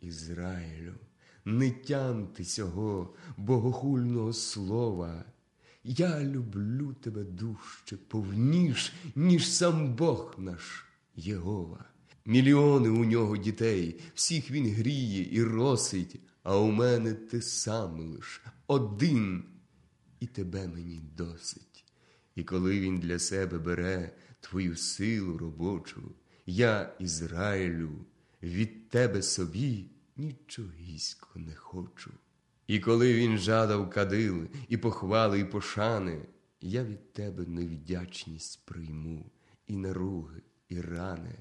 Ізраїлю, не тяньте цього богохульного слова. Я люблю тебе дужче, повніш, ніж сам Бог наш Єгова. Мільйони у нього дітей, всіх він гріє і росить, а у мене ти сам лиш один, і тебе мені досить. І коли він для себе бере твою силу робочу, я, Ізраїлю, від тебе собі нічогісько не хочу. І коли він жадав кадили, і похвали, і пошани, я від тебе невдячність прийму, і наруги, і рани.